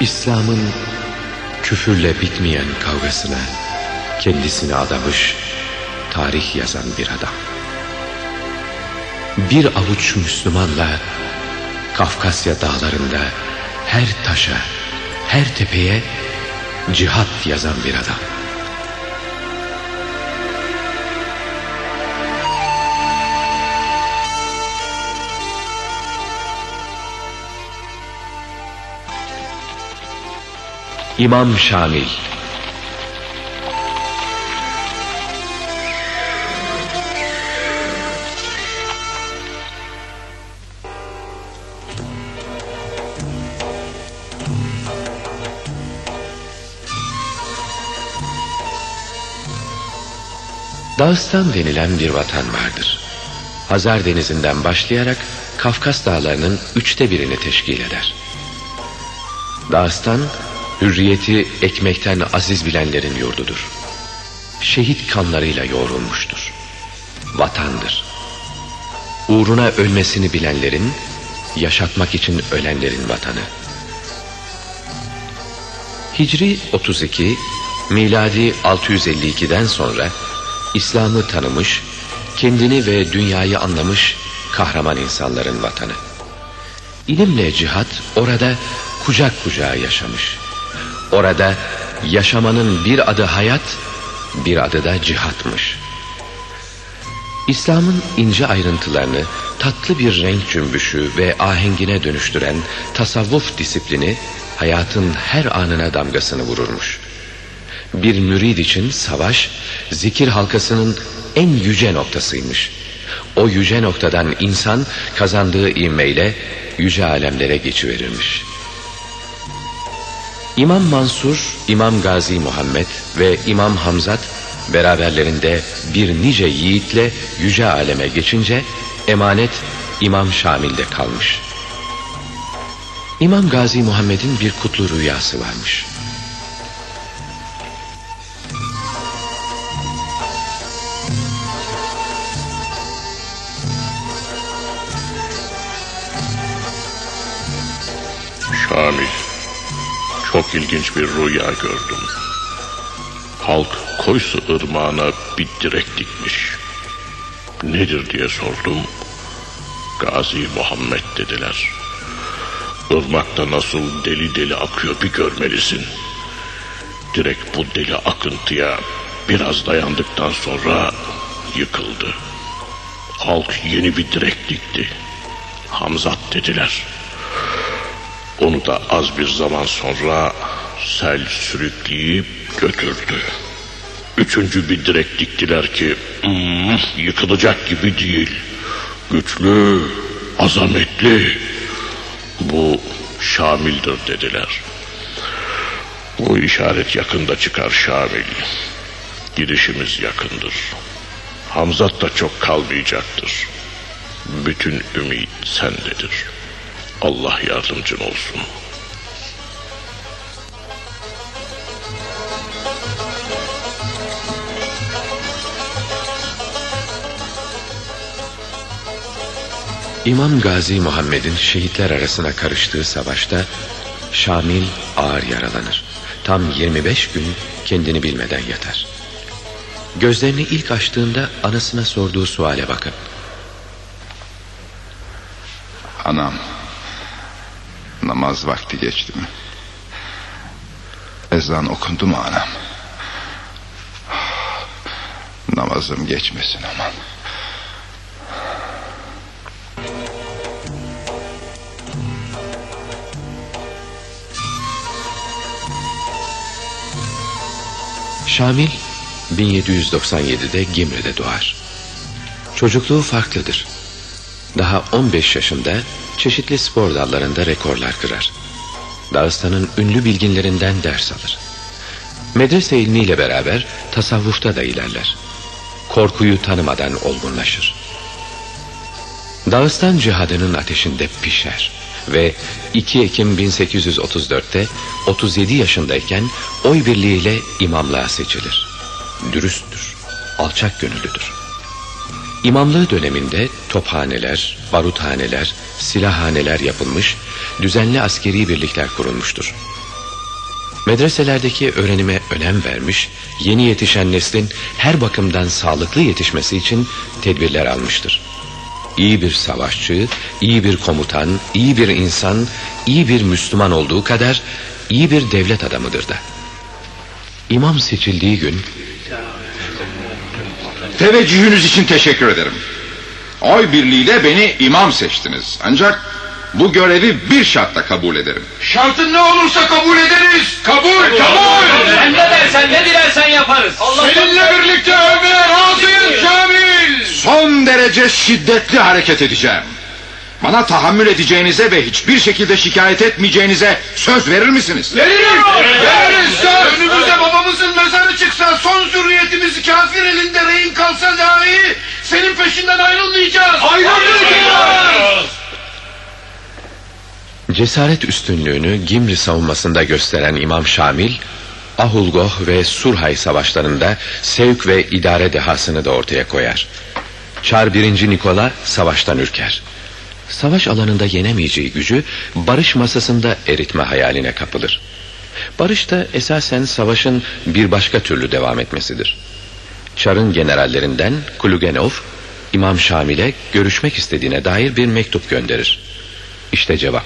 İslam'ın küfürle bitmeyen kavgasına kendisini adamış, tarih yazan bir adam. Bir avuç Müslümanla Kafkasya dağlarında her taşa, her tepeye cihat yazan bir adam. İmam Şamil Dağıstan denilen bir vatan vardır. Hazar denizinden başlayarak Kafkas dağlarının üçte birini teşkil eder. Dağıstan hürriyeti ekmekten aziz bilenlerin yurdudur. Şehit kanlarıyla yoğrulmuştur. Vatandır. Uğruna ölmesini bilenlerin, yaşatmak için ölenlerin vatanı. Hicri 32, miladi 652'den sonra İslam'ı tanımış, kendini ve dünyayı anlamış kahraman insanların vatanı. İlimle cihat orada kucak kucağa yaşamış. Orada yaşamanın bir adı hayat, bir adı da cihatmış. İslam'ın ince ayrıntılarını tatlı bir renk cümbüşü ve ahengine dönüştüren tasavvuf disiplini hayatın her anına damgasını vururmuş. Bir mürid için savaş zikir halkasının en yüce noktasıymış. O yüce noktadan insan kazandığı ivmeyle yüce alemlere geçiverirmiş. İmam Mansur, İmam Gazi Muhammed ve İmam Hamzat beraberlerinde bir nice yiğitle yüce aleme geçince emanet İmam Şamil'de kalmış. İmam Gazi Muhammed'in bir kutlu rüyası varmış. Şamil, çok ilginç bir rüya gördüm. Halk Koysu ırmağına bir direk dikmiş. Nedir diye sordum. Gazi Muhammed dediler. Irmakta nasıl deli deli akıyor bir görmelisin. Direkt bu deli akıntıya biraz dayandıktan sonra yıkıldı. Halk yeni bir direk dikti. Hamzat dediler. Onu da az bir zaman sonra sel sürükleyip götürdü. Üçüncü bir direk diktiler ki hmm, yıkılacak gibi değil. Güçlü, azametli. Bu Şamil'dir dediler. Bu işaret yakında çıkar Şamil. Gidişimiz yakındır. Hamzat da çok kalmayacaktır. Bütün ümit sendedir. Allah yardımcın olsun. İmam Gazi Muhammed'in şehitler arasına karıştığı savaşta Şamil ağır yaralanır. Tam 25 gün kendini bilmeden yatar. Gözlerini ilk açtığında anasına sorduğu suale bakın. Anam, namaz vakti geçti mi? Ezan okundu mu anam? Namazım geçmesin aman. Şamil 1797'de Gimri'de doğar. Çocukluğu farklıdır. Daha 15 yaşında çeşitli spor dallarında rekorlar kırar. Dağıstan'ın ünlü bilginlerinden ders alır. Medrese ilmiyle beraber tasavvufta da ilerler. Korkuyu tanımadan olgunlaşır. Dağıstan cihadının ateşinde pişer ve 2 Ekim 1834'te 37 yaşındayken oy birliğiyle imamlığa seçilir. Dürüsttür, alçak gönüllüdür. İmamlığı döneminde tophaneler, baruthaneler, silahhaneler yapılmış, düzenli askeri birlikler kurulmuştur. Medreselerdeki öğrenime önem vermiş, yeni yetişen neslin her bakımdan sağlıklı yetişmesi için tedbirler almıştır. İyi bir savaşçı, iyi bir komutan, iyi bir insan, iyi bir Müslüman olduğu kadar iyi bir devlet adamıdır da. İmam seçildiği gün Teveccühünüz için teşekkür ederim. Oy birliğiyle beni imam seçtiniz. Ancak bu görevi bir şartla kabul ederim. Şartın ne olursa kabul ederiz. Kabul, kabul. Sen ne dersen ne dilersen yaparız. Seninle birlikte ölmeye razıyız Şamil. Son derece şiddetli hareket edeceğim. Bana tahammül edeceğinize ve hiçbir şekilde şikayet etmeyeceğinize söz verir misiniz? Veririz. Veririz söz. Önümüzde babamızın mezarı çıksa son zürriyetimiz kafir elinde rehin kalsa dahi senin peşinden ayrılmayacağız. Ayrılmayacağız. cesaret üstünlüğünü Gimri savunmasında gösteren İmam Şamil, Ahulgoh ve Surhay savaşlarında sevk ve idare dehasını da ortaya koyar. Çar 1. Nikola savaştan ürker. Savaş alanında yenemeyeceği gücü barış masasında eritme hayaline kapılır. Barış da esasen savaşın bir başka türlü devam etmesidir. Çar'ın generallerinden Kulugenov, İmam Şamil'e görüşmek istediğine dair bir mektup gönderir. İşte cevap.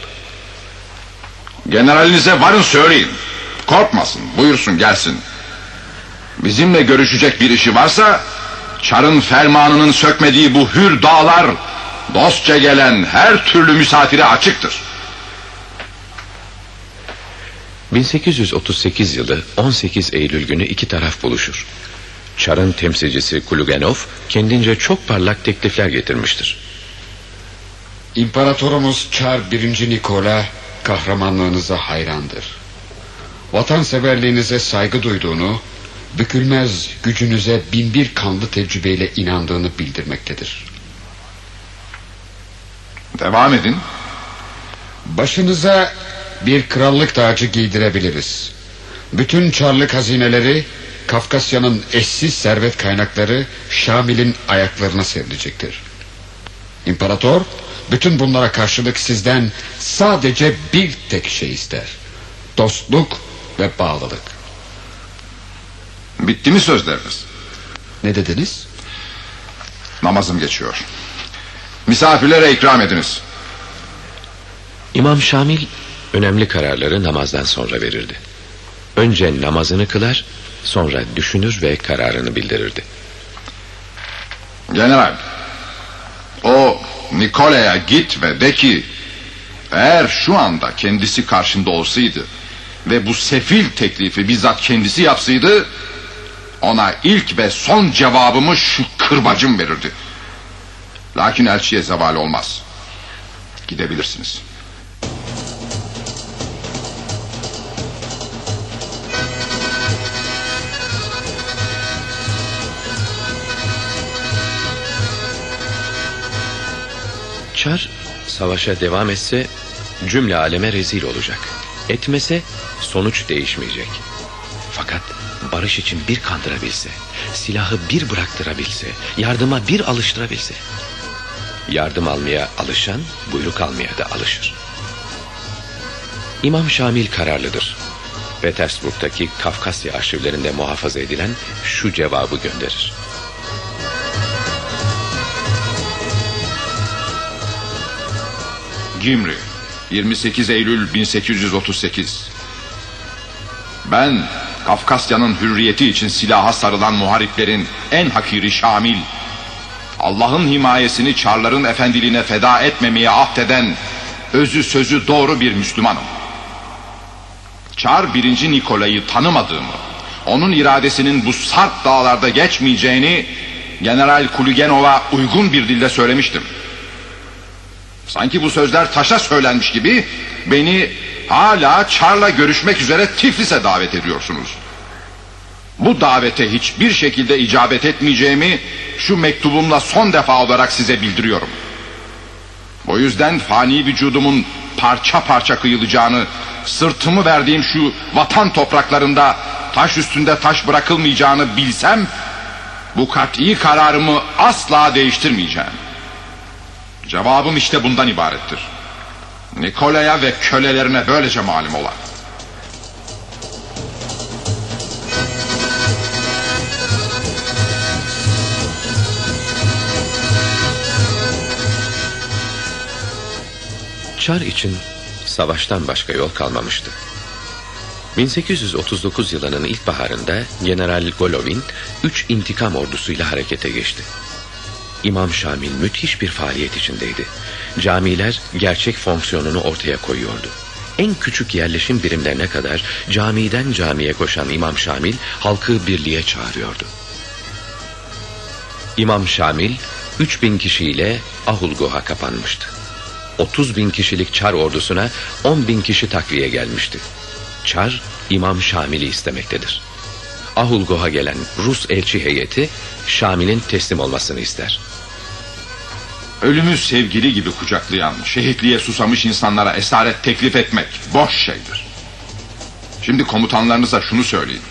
Generalinize varın söyleyin. Korkmasın, buyursun gelsin. Bizimle görüşecek bir işi varsa... ...Çar'ın fermanının sökmediği bu hür dağlar... ...dostça gelen her türlü misafire açıktır. 1838 yılı 18 Eylül günü iki taraf buluşur. Çar'ın temsilcisi Kulugenov kendince çok parlak teklifler getirmiştir. İmparatorumuz Çar 1. Nikola kahramanlığınıza hayrandır. Vatanseverliğinize saygı duyduğunu, bükülmez gücünüze binbir kanlı tecrübeyle inandığını bildirmektedir. Devam edin. Başınıza bir krallık tacı giydirebiliriz. Bütün çarlık hazineleri, Kafkasya'nın eşsiz servet kaynakları Şamil'in ayaklarına serilecektir. İmparator, bütün bunlara karşılık sizden sadece bir tek şey ister. Dostluk ve bağlılık. Bitti mi sözleriniz? Ne dediniz? Namazım geçiyor. Misafirlere ikram ediniz. İmam Şamil önemli kararları namazdan sonra verirdi. Önce namazını kılar, sonra düşünür ve kararını bildirirdi. General, o Nikola'ya git ve de ki eğer şu anda kendisi karşında olsaydı ve bu sefil teklifi bizzat kendisi yapsaydı ona ilk ve son cevabımı şu kırbacım verirdi. Lakin elçiye zeval olmaz. Gidebilirsiniz. Çar savaşa devam etse cümle aleme rezil olacak. Etmese sonuç değişmeyecek. Fakat barış için bir kandırabilse, silahı bir bıraktırabilse, yardıma bir alıştırabilse. Yardım almaya alışan buyruk almaya da alışır. İmam Şamil kararlıdır. Petersburg'daki Kafkasya arşivlerinde muhafaza edilen şu cevabı gönderir. Gimri 28 Eylül 1838 Ben Kafkasya'nın hürriyeti için silaha sarılan muhariplerin en hakiri Şamil Allah'ın himayesini çarların efendiliğine feda etmemeye ahdeden özü sözü doğru bir Müslümanım. Çar 1. Nikola'yı tanımadığımı, onun iradesinin bu sarp dağlarda geçmeyeceğini General Kulugenov'a uygun bir dilde söylemiştim. Sanki bu sözler taşa söylenmiş gibi beni hala Çar'la görüşmek üzere Tiflis'e davet ediyorsunuz. Bu davete hiçbir şekilde icabet etmeyeceğimi şu mektubumla son defa olarak size bildiriyorum. O yüzden fani vücudumun parça parça kıyılacağını, sırtımı verdiğim şu vatan topraklarında taş üstünde taş bırakılmayacağını bilsem, bu kat'i kararımı asla değiştirmeyeceğim. Cevabım işte bundan ibarettir. Nikola'ya ve kölelerine böylece malum olan. Çar için savaştan başka yol kalmamıştı. 1839 yılının ilkbaharında General Golovin üç intikam ordusuyla harekete geçti. İmam Şamil müthiş bir faaliyet içindeydi. Camiler gerçek fonksiyonunu ortaya koyuyordu. En küçük yerleşim birimlerine kadar camiden camiye koşan İmam Şamil halkı birliğe çağırıyordu. İmam Şamil 3000 kişiyle Ahulgoh'a kapanmıştı. 30 bin kişilik Çar ordusuna 10 bin kişi takviye gelmişti. Çar İmam Şamil'i istemektedir. Ahulgoh'a gelen Rus elçi heyeti Şamil'in teslim olmasını ister. Ölümü sevgili gibi kucaklayan, şehitliğe susamış insanlara esaret teklif etmek boş şeydir. Şimdi komutanlarınıza şunu söyleyin.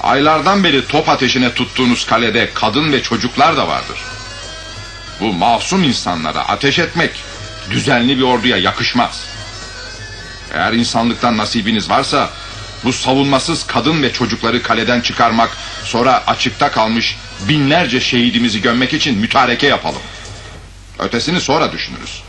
Aylardan beri top ateşine tuttuğunuz kalede kadın ve çocuklar da vardır. Bu masum insanlara ateş etmek düzenli bir orduya yakışmaz. Eğer insanlıktan nasibiniz varsa bu savunmasız kadın ve çocukları kaleden çıkarmak sonra açıkta kalmış binlerce şehidimizi gömmek için mütareke yapalım. Ötesini sonra düşünürüz.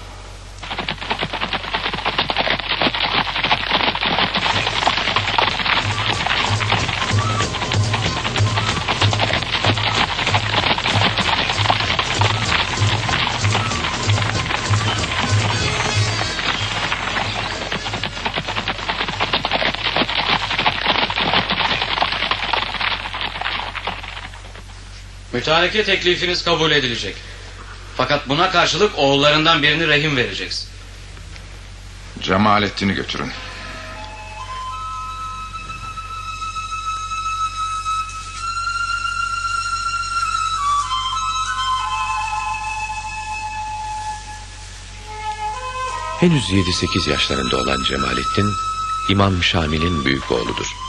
Mütareke teklifiniz kabul edilecek. Fakat buna karşılık oğullarından birini rehin vereceksin. Cemalettin'i götürün. Henüz 7-8 yaşlarında olan Cemalettin, İmam Şamil'in büyük oğludur.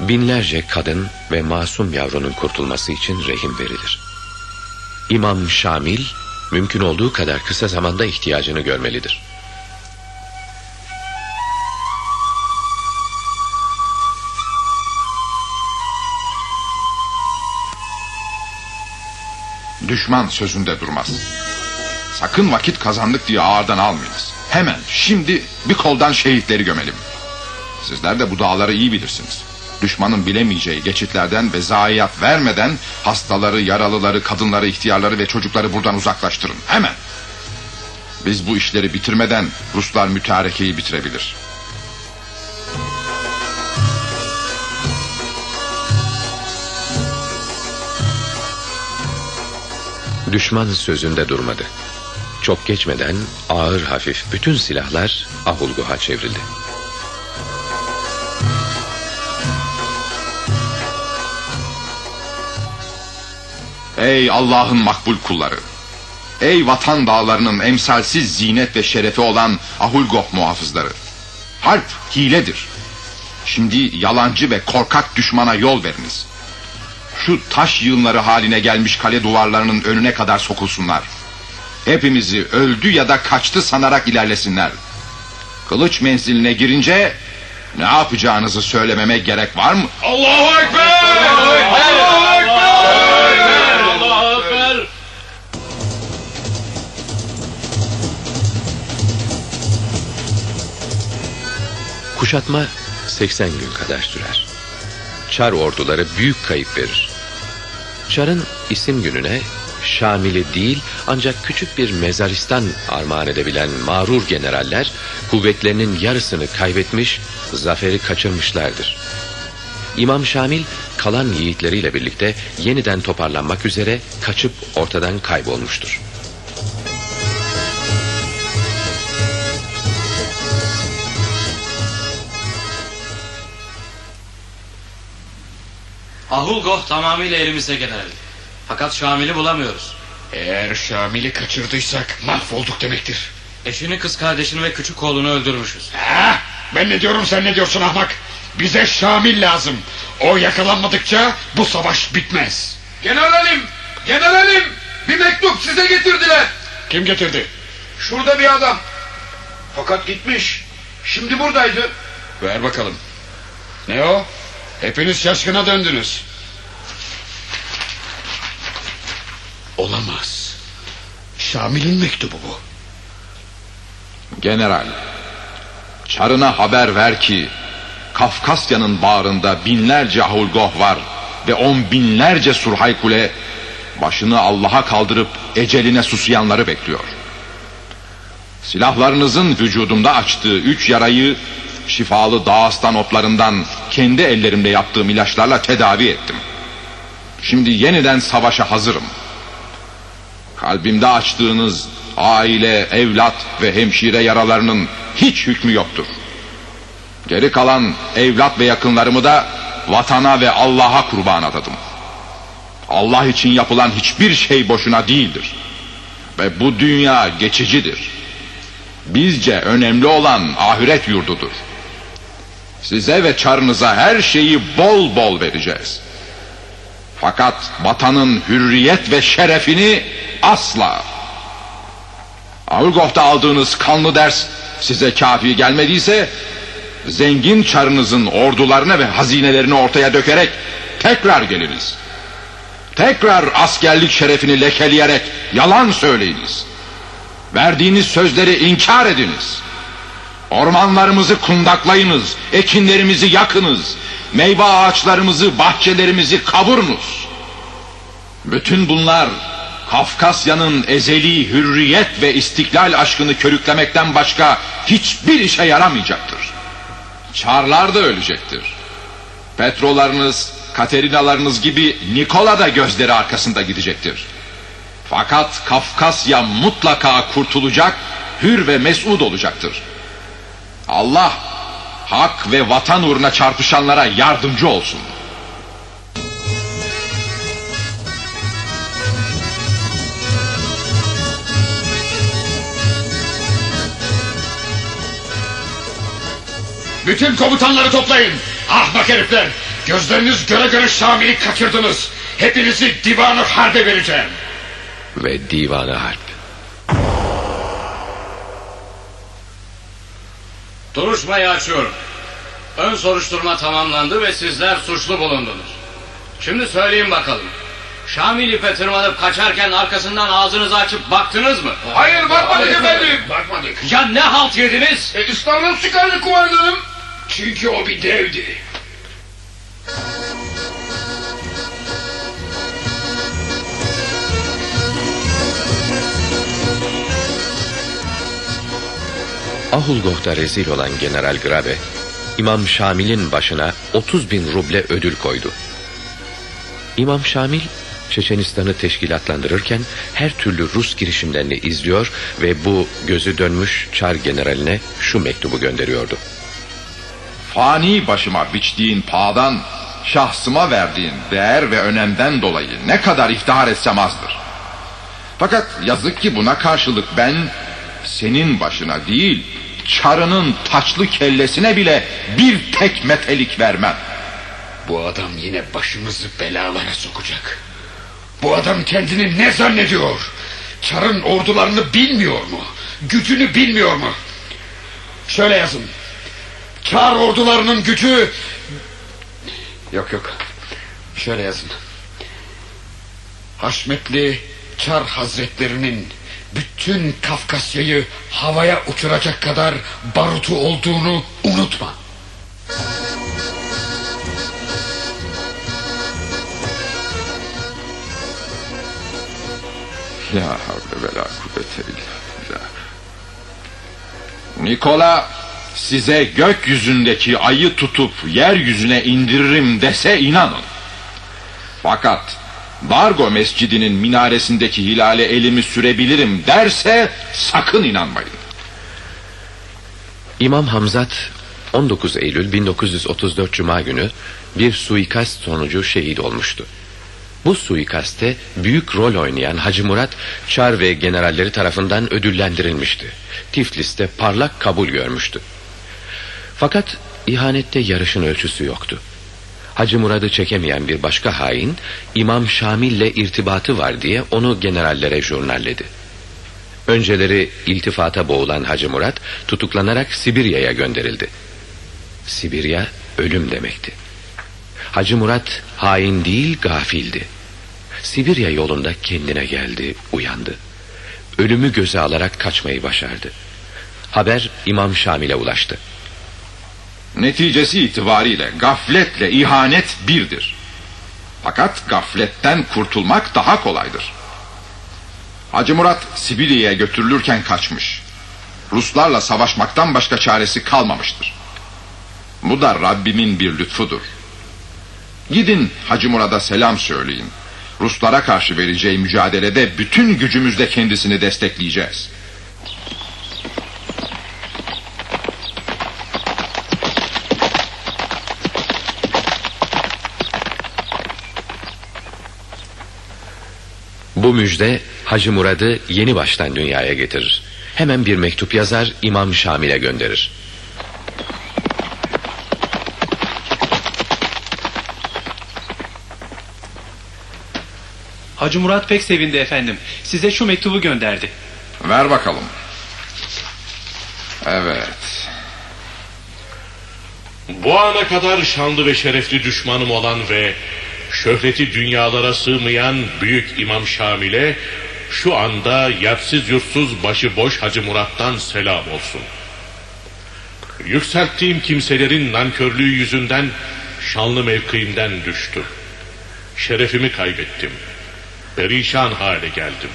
Binlerce kadın ve masum yavrunun kurtulması için rehin verilir. İmam Şamil, mümkün olduğu kadar kısa zamanda ihtiyacını görmelidir. Düşman sözünde durmaz. Sakın vakit kazandık diye ağırdan almayınız. Hemen şimdi bir koldan şehitleri gömelim. Sizler de bu dağları iyi bilirsiniz. Düşmanın bilemeyeceği geçitlerden ve zayiat vermeden hastaları, yaralıları, kadınları, ihtiyarları ve çocukları buradan uzaklaştırın. Hemen. Biz bu işleri bitirmeden Ruslar mütarekeyi bitirebilir. Düşman sözünde durmadı. Çok geçmeden ağır hafif bütün silahlar Ahulguh'a çevrildi. Ey Allah'ın makbul kulları. Ey vatan dağlarının emsalsiz zinet ve şerefi olan Ahulgoh muhafızları. Harp hiledir. Şimdi yalancı ve korkak düşmana yol veriniz. Şu taş yığınları haline gelmiş kale duvarlarının önüne kadar sokulsunlar. Hepimizi öldü ya da kaçtı sanarak ilerlesinler. Kılıç menziline girince ne yapacağınızı söylememe gerek var mı? Allahu Ekber! Allahu Ekber! Kuşatma 80 gün kadar sürer. Çar orduları büyük kayıp verir. Çar'ın isim gününe Şamil'i değil ancak küçük bir mezaristan armağan edebilen mağrur generaller kuvvetlerinin yarısını kaybetmiş, zaferi kaçırmışlardır. İmam Şamil kalan yiğitleriyle birlikte yeniden toparlanmak üzere kaçıp ortadan kaybolmuştur. Ahulgoh tamamıyla elimizde general. Fakat Şamil'i bulamıyoruz. Eğer Şamil'i kaçırdıysak mahvolduk demektir. Eşini, kız kardeşini ve küçük oğlunu öldürmüşüz. Ha, ben ne diyorum sen ne diyorsun ahmak? Bize Şamil lazım. O yakalanmadıkça bu savaş bitmez. Generalim! Generalim! Bir mektup size getirdiler. Kim getirdi? Şurada bir adam. Fakat gitmiş. Şimdi buradaydı. Ver bakalım. Ne o? Hepiniz şaşkına döndünüz. Olamaz. Şamil'in mektubu bu. General, çarına haber ver ki Kafkasya'nın bağrında binlerce Ahulgoh var ve on binlerce Surhay Kule başını Allah'a kaldırıp eceline susayanları bekliyor. Silahlarınızın vücudumda açtığı üç yarayı şifalı Dağıstan otlarından kendi ellerimle yaptığım ilaçlarla tedavi ettim. Şimdi yeniden savaşa hazırım. Kalbimde açtığınız aile, evlat ve hemşire yaralarının hiç hükmü yoktur. Geri kalan evlat ve yakınlarımı da vatana ve Allah'a kurban adadım. Allah için yapılan hiçbir şey boşuna değildir. Ve bu dünya geçicidir. Bizce önemli olan ahiret yurdudur. Size ve çarınıza her şeyi bol bol vereceğiz. Fakat vatanın hürriyet ve şerefini asla. Avrugoh'ta aldığınız kanlı ders size kafi gelmediyse zengin çarınızın ordularını ve hazinelerini ortaya dökerek tekrar geliniz. Tekrar askerlik şerefini lekeleyerek yalan söyleyiniz. Verdiğiniz sözleri inkar ediniz. Ormanlarımızı kundaklayınız, ekinlerimizi yakınız, meyve ağaçlarımızı, bahçelerimizi kavurunuz. Bütün bunlar Kafkasya'nın ezeli hürriyet ve istiklal aşkını körüklemekten başka hiçbir işe yaramayacaktır. Çarlar da ölecektir. Petrolarınız, Katerinalarınız gibi Nikola da gözleri arkasında gidecektir. Fakat Kafkasya mutlaka kurtulacak, hür ve mesut olacaktır. Allah hak ve vatan uğruna çarpışanlara yardımcı olsun. Bütün komutanları toplayın. Ahmak herifler. Gözleriniz göre göre Şamil'i kaçırdınız. Hepinizi divanı harbe vereceğim. Ve divanı harp. Duruşmayı açıyorum. Ön soruşturma tamamlandı ve sizler suçlu bulundunuz. Şimdi söyleyin bakalım. Şamil ipe tırmanıp kaçarken arkasından ağzınızı açıp baktınız mı? Hayır bakmadık efendim. Bakmadık. Ya ne halt yediniz? E, İstanbul çıkardı kumandanım. Çünkü o bir devdi. Ahulgoh'ta rezil olan General Grabe, İmam Şamil'in başına 30 bin ruble ödül koydu. İmam Şamil, Çeçenistan'ı teşkilatlandırırken her türlü Rus girişimlerini izliyor ve bu gözü dönmüş Çar generaline şu mektubu gönderiyordu. Fani başıma biçtiğin pahadan, şahsıma verdiğin değer ve önemden dolayı ne kadar iftihar etsem azdır. Fakat yazık ki buna karşılık ben senin başına değil, çarının taçlı kellesine bile bir tek metelik vermem. Bu adam yine başımızı belalara sokacak. Bu adam kendini ne zannediyor? Çar'ın ordularını bilmiyor mu? Gücünü bilmiyor mu? Şöyle yazın. Çar ordularının gücü... Yok yok. Şöyle yazın. Haşmetli Çar Hazretlerinin bütün Kafkasya'yı havaya uçuracak kadar barutu olduğunu unutma. La havle ve la. Nikola size gökyüzündeki ayı tutup yeryüzüne indiririm dese inanın. Fakat Bargo mescidinin minaresindeki hilale elimi sürebilirim derse sakın inanmayın. İmam Hamzat 19 Eylül 1934 Cuma günü bir suikast sonucu şehit olmuştu. Bu suikaste büyük rol oynayan Hacı Murat, Çar ve generalleri tarafından ödüllendirilmişti. Tiflis'te parlak kabul görmüştü. Fakat ihanette yarışın ölçüsü yoktu. Hacı Murad'ı çekemeyen bir başka hain, İmam Şamil'le irtibatı var diye onu generallere jurnalledi. Önceleri iltifata boğulan Hacı Murat, tutuklanarak Sibirya'ya gönderildi. Sibirya, ölüm demekti. Hacı Murat, hain değil gafildi. Sibirya yolunda kendine geldi, uyandı. Ölümü göze alarak kaçmayı başardı. Haber İmam Şamil'e ulaştı. Neticesi itibariyle gafletle ihanet birdir. Fakat gafletten kurtulmak daha kolaydır. Hacı Murat Sibirya'ya götürülürken kaçmış. Ruslarla savaşmaktan başka çaresi kalmamıştır. Bu da Rabbimin bir lütfudur. Gidin Hacı Murat'a selam söyleyin. Ruslara karşı vereceği mücadelede bütün gücümüzle kendisini destekleyeceğiz. Bu müjde Hacı Murad'ı yeni baştan dünyaya getirir. Hemen bir mektup yazar İmam Şamil'e gönderir. Hacı Murat pek sevindi efendim. Size şu mektubu gönderdi. Ver bakalım. Evet. Bu ana kadar şanlı ve şerefli düşmanım olan ve şöhreti dünyalara sığmayan büyük İmam Şamil'e şu anda yatsız yurtsuz başıboş Hacı Murat'tan selam olsun. Yükselttiğim kimselerin nankörlüğü yüzünden şanlı mevkiimden düştüm. Şerefimi kaybettim. Perişan hale geldim.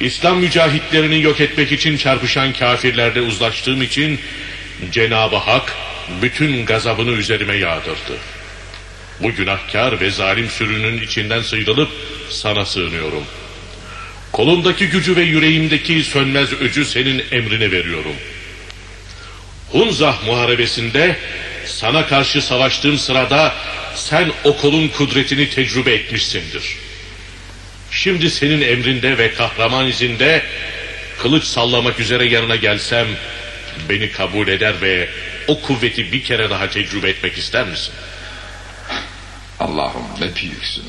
İslam mücahitlerini yok etmek için çarpışan kafirlerde uzlaştığım için Cenab-ı Hak bütün gazabını üzerime yağdırdı. Bu günahkar ve zalim sürünün içinden sıyrılıp sana sığınıyorum. Kolumdaki gücü ve yüreğimdeki sönmez öcü senin emrine veriyorum. Hunzah muharebesinde sana karşı savaştığım sırada sen o kolun kudretini tecrübe etmişsindir. Şimdi senin emrinde ve kahraman izinde kılıç sallamak üzere yanına gelsem beni kabul eder ve o kuvveti bir kere daha tecrübe etmek ister misin? Allah'ım ne büyüksün.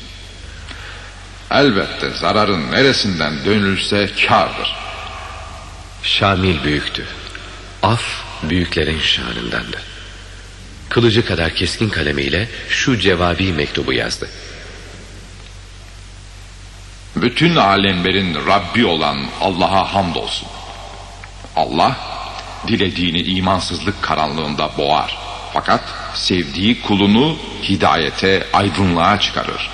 Elbette zararın neresinden dönülse kardır. Şamil büyüktü. Af büyüklerin şanındandı. Kılıcı kadar keskin kalemiyle şu cevabi mektubu yazdı. Bütün alemlerin Rabbi olan Allah'a hamdolsun. Allah dilediğini imansızlık karanlığında boğar. Fakat sevdiği kulunu hidayete, aydınlığa çıkarır.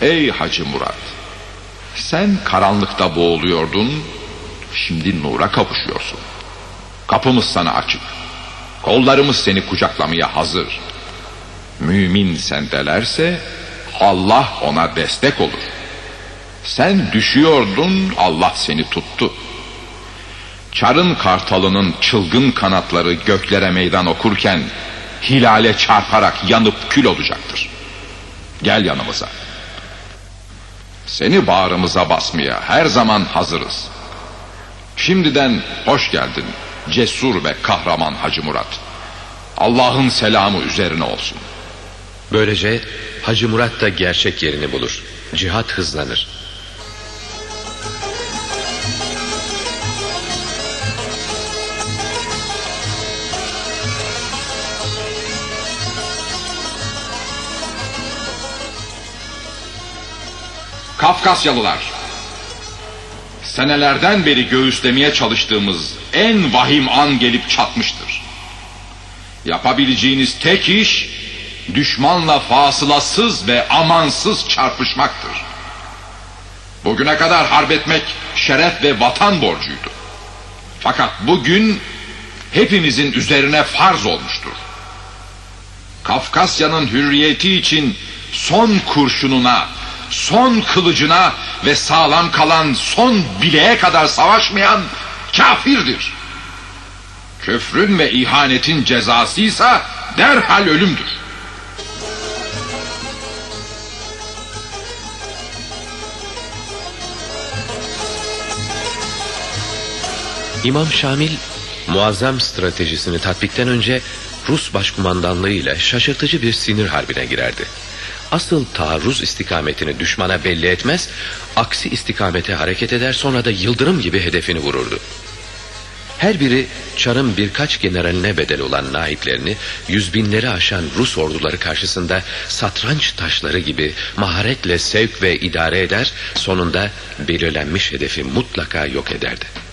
Ey Hacı Murat! Sen karanlıkta boğuluyordun, şimdi nura kavuşuyorsun. Kapımız sana açık. Kollarımız seni kucaklamaya hazır. Mümin sendelerse Allah ona destek olur. Sen düşüyordun, Allah seni tuttu. Çarın kartalının çılgın kanatları göklere meydan okurken hilale çarparak yanıp kül olacaktır. Gel yanımıza. Seni bağrımıza basmaya her zaman hazırız. Şimdiden hoş geldin cesur ve kahraman Hacı Murat. Allah'ın selamı üzerine olsun. Böylece Hacı Murat da gerçek yerini bulur. Cihat hızlanır. Kafkasyalılar. Senelerden beri göğüslemeye çalıştığımız en vahim an gelip çatmıştır. Yapabileceğiniz tek iş düşmanla fasılasız ve amansız çarpışmaktır. Bugüne kadar harp etmek şeref ve vatan borcuydu. Fakat bugün hepimizin üzerine farz olmuştur. Kafkasya'nın hürriyeti için son kurşununa, son kılıcına ve sağlam kalan son bileğe kadar savaşmayan kafirdir. Küfrün ve ihanetin cezasıysa derhal ölümdür. İmam Şamil muazzam stratejisini tatbikten önce Rus başkumandanlığı ile şaşırtıcı bir sinir harbine girerdi. Asıl taarruz istikametini düşmana belli etmez, aksi istikamete hareket eder sonra da yıldırım gibi hedefini vururdu. Her biri Çar'ın birkaç generaline bedel olan naiplerini yüz binleri aşan Rus orduları karşısında satranç taşları gibi maharetle sevk ve idare eder, sonunda belirlenmiş hedefi mutlaka yok ederdi.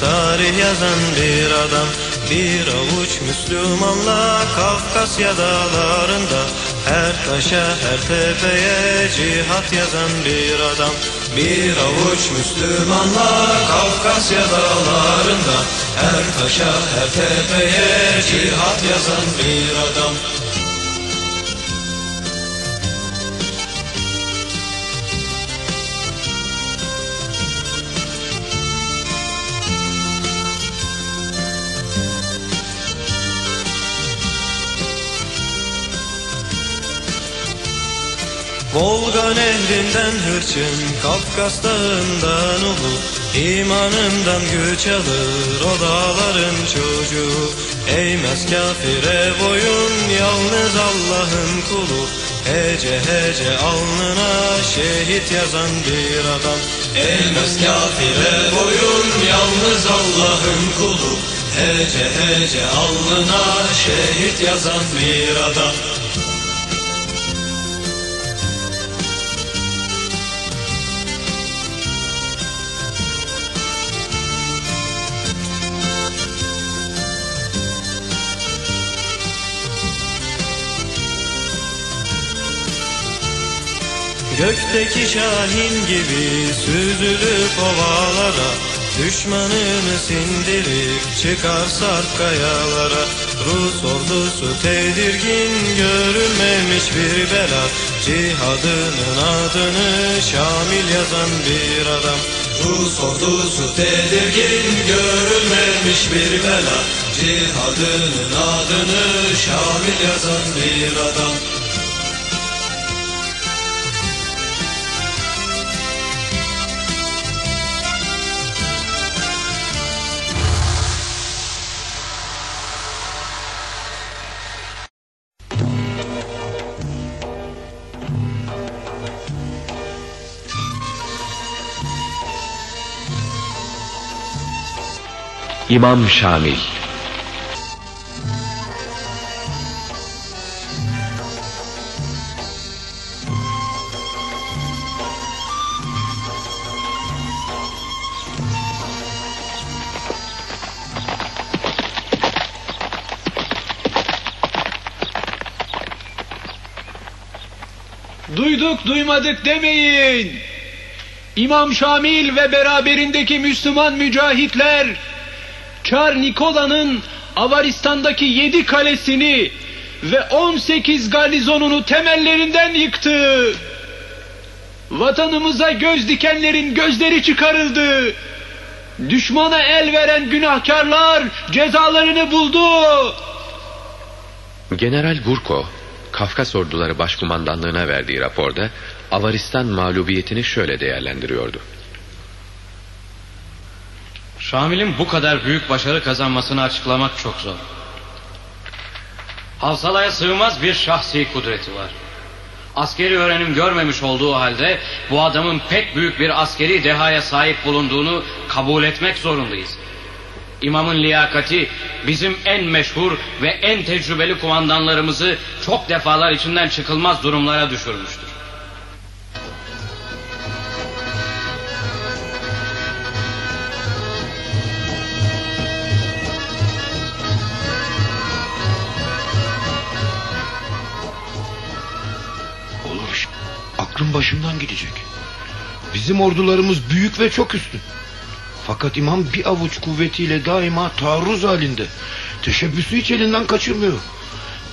Tarih yazan bir adam Bir avuç Müslümanla Kafkasya dağlarında Her taşa her tepeye cihat yazan bir adam. Bir avuç Müslümanla Kafkasya dağlarında Her taşa her tepeye cihat yazan bir adam Volga nehrinden hırçın, Kafkas dağından ulu İmanından güç alır o dağların çocuğu. Eğmez kafire boyun yalnız Allah'ın kulu. Hece hece alnına şehit yazan bir adam. Eğmez kafire boyun yalnız Allah'ın kulu. Hece hece alnına şehit yazan bir adam Gökteki şahin gibi süzülüp ovalara Düşmanını sindirip çıkar sarp kayalara. Rus ordusu tedirgin görülmemiş bir bela Cihadının adını Şamil yazan bir adam. Rus ordusu tedirgin görülmemiş bir bela Cihadının adını Şamil yazan bir adam İmam Şamil Duyduk duymadık demeyin. İmam Şamil ve beraberindeki Müslüman mücahitler Çar Nikola'nın Avaristan'daki yedi kalesini ve 18 garnizonunu temellerinden yıktı. Vatanımıza göz dikenlerin gözleri çıkarıldı. Düşmana el veren günahkarlar cezalarını buldu. General Gurko, Kafkas Orduları Başkumandanlığına verdiği raporda Avaristan mağlubiyetini şöyle değerlendiriyordu. Şamil'in bu kadar büyük başarı kazanmasını açıklamak çok zor. Hafsalaya sığmaz bir şahsi kudreti var. Askeri öğrenim görmemiş olduğu halde bu adamın pek büyük bir askeri dehaya sahip bulunduğunu kabul etmek zorundayız. İmamın liyakati bizim en meşhur ve en tecrübeli kumandanlarımızı çok defalar içinden çıkılmaz durumlara düşürmüştür. Olur. Aklım başımdan gidecek. Bizim ordularımız büyük ve çok üstün. Fakat imam bir avuç kuvvetiyle daima taarruz halinde. Teşebbüsü hiç elinden kaçırmıyor.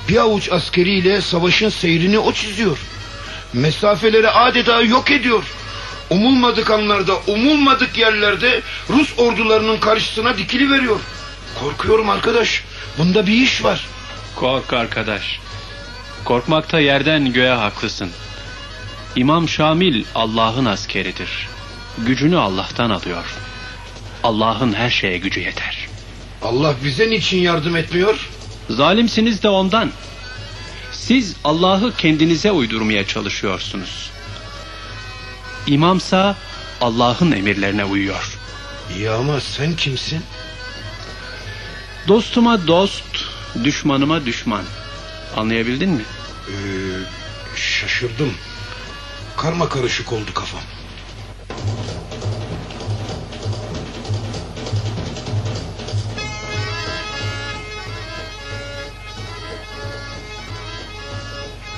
Bir avuç askeriyle savaşın seyrini o çiziyor. Mesafeleri adeta yok ediyor. Umulmadık anlarda, umulmadık yerlerde Rus ordularının karşısına dikili veriyor. Korkuyorum arkadaş. Bunda bir iş var. Kork arkadaş. Korkmakta yerden göğe haklısın. İmam Şamil Allah'ın askeridir. Gücünü Allah'tan alıyor. Allah'ın her şeye gücü yeter. Allah bize niçin yardım etmiyor? Zalimsiniz de ondan. Siz Allah'ı kendinize uydurmaya çalışıyorsunuz. İmamsa Allah'ın emirlerine uyuyor. İyi ama sen kimsin? Dostuma dost, düşmanıma düşman. Anlayabildin mi? Ee, Şaşırdım. Karma karışık oldu kafam.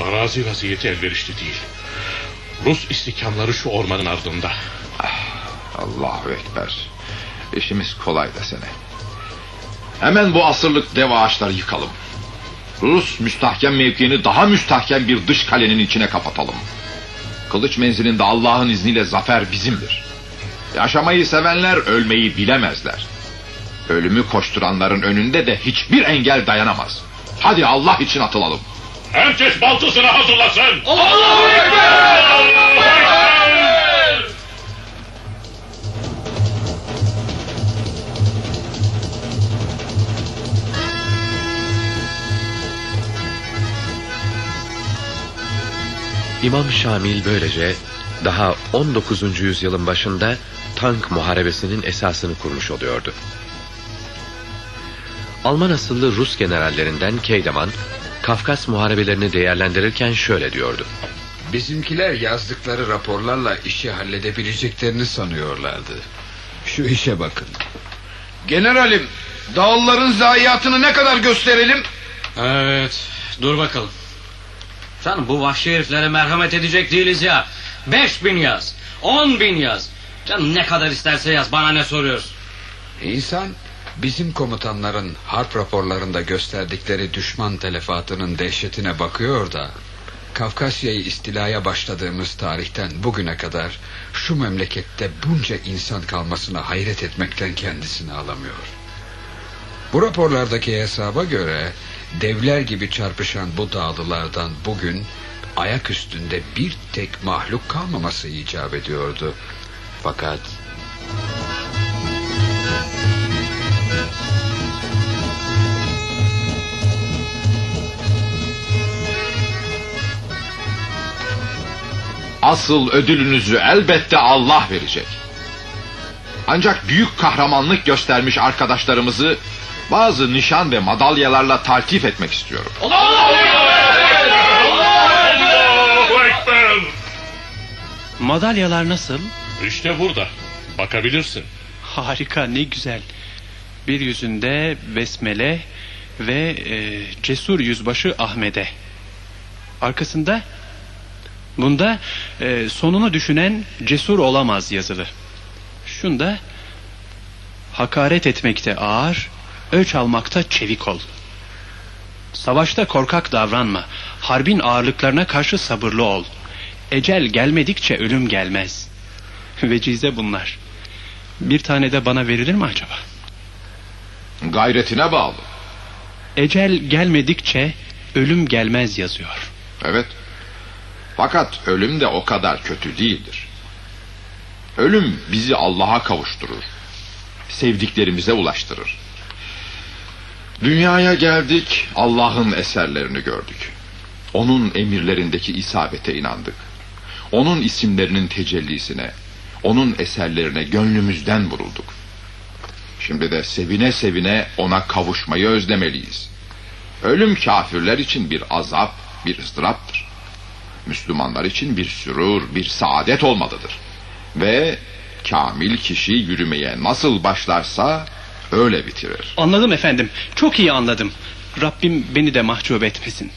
Arazi vaziyeti elverişli değil. Rus istikamları şu ormanın ardında. Allahu Ekber. İşimiz kolay desene. Hemen bu asırlık dev ağaçları yıkalım. Rus müstahkem mevkiini daha müstahkem bir dış kalenin içine kapatalım. Kılıç menzilinde Allah'ın izniyle zafer bizimdir. Yaşamayı sevenler ölmeyi bilemezler. Ölümü koşturanların önünde de hiçbir engel dayanamaz. Hadi Allah için atılalım. Herkes baltasını hazırlasın. İmam Şamil böylece daha 19. yüzyılın başında tank muharebesinin esasını kurmuş oluyordu. Alman asıllı Rus generallerinden Keydeman, Kafkas muharebelerini değerlendirirken şöyle diyordu. Bizimkiler yazdıkları raporlarla işi halledebileceklerini sanıyorlardı. Şu işe bakın. Generalim, dağlıların zayiatını ne kadar gösterelim? Evet dur bakalım. Canım bu vahşi heriflere merhamet edecek değiliz ya. Beş bin yaz. On bin yaz. Canım ne kadar isterse yaz bana ne soruyorsun? İnsan bizim komutanların harp raporlarında gösterdikleri düşman telefatının dehşetine bakıyor da... Kafkasya'yı istilaya başladığımız tarihten bugüne kadar şu memlekette bunca insan kalmasına hayret etmekten kendisini alamıyor. Bu raporlardaki hesaba göre devler gibi çarpışan bu dağlılardan bugün ayak üstünde bir tek mahluk kalmaması icap ediyordu. Fakat Asıl ödülünüzü elbette Allah verecek. Ancak büyük kahramanlık göstermiş arkadaşlarımızı bazı nişan ve madalyalarla taltif etmek istiyorum. Madalyalar nasıl? İşte burada. Bakabilirsin. Harika ne güzel. Bir yüzünde besmele ve e, cesur yüzbaşı Ahmet'e. Arkasında bunda e, sonunu düşünen cesur olamaz yazılı. Şunda hakaret etmekte ağır, ölç almakta çevik ol. Savaşta korkak davranma. Harbin ağırlıklarına karşı sabırlı ol. Ecel gelmedikçe ölüm gelmez. Vecize bunlar. Bir tane de bana verilir mi acaba? Gayretine bağlı. Ecel gelmedikçe ölüm gelmez yazıyor. Evet. Fakat ölüm de o kadar kötü değildir. Ölüm bizi Allah'a kavuşturur. Sevdiklerimize ulaştırır. Dünyaya geldik, Allah'ın eserlerini gördük. Onun emirlerindeki isabete inandık. Onun isimlerinin tecellisine, onun eserlerine gönlümüzden vurulduk. Şimdi de sevine sevine ona kavuşmayı özlemeliyiz. Ölüm kafirler için bir azap, bir ızdıraptır. Müslümanlar için bir sürur, bir saadet olmalıdır. Ve kamil kişi yürümeye nasıl başlarsa öyle bitirir. Anladım efendim. Çok iyi anladım. Rabbim beni de mahcup etmesin.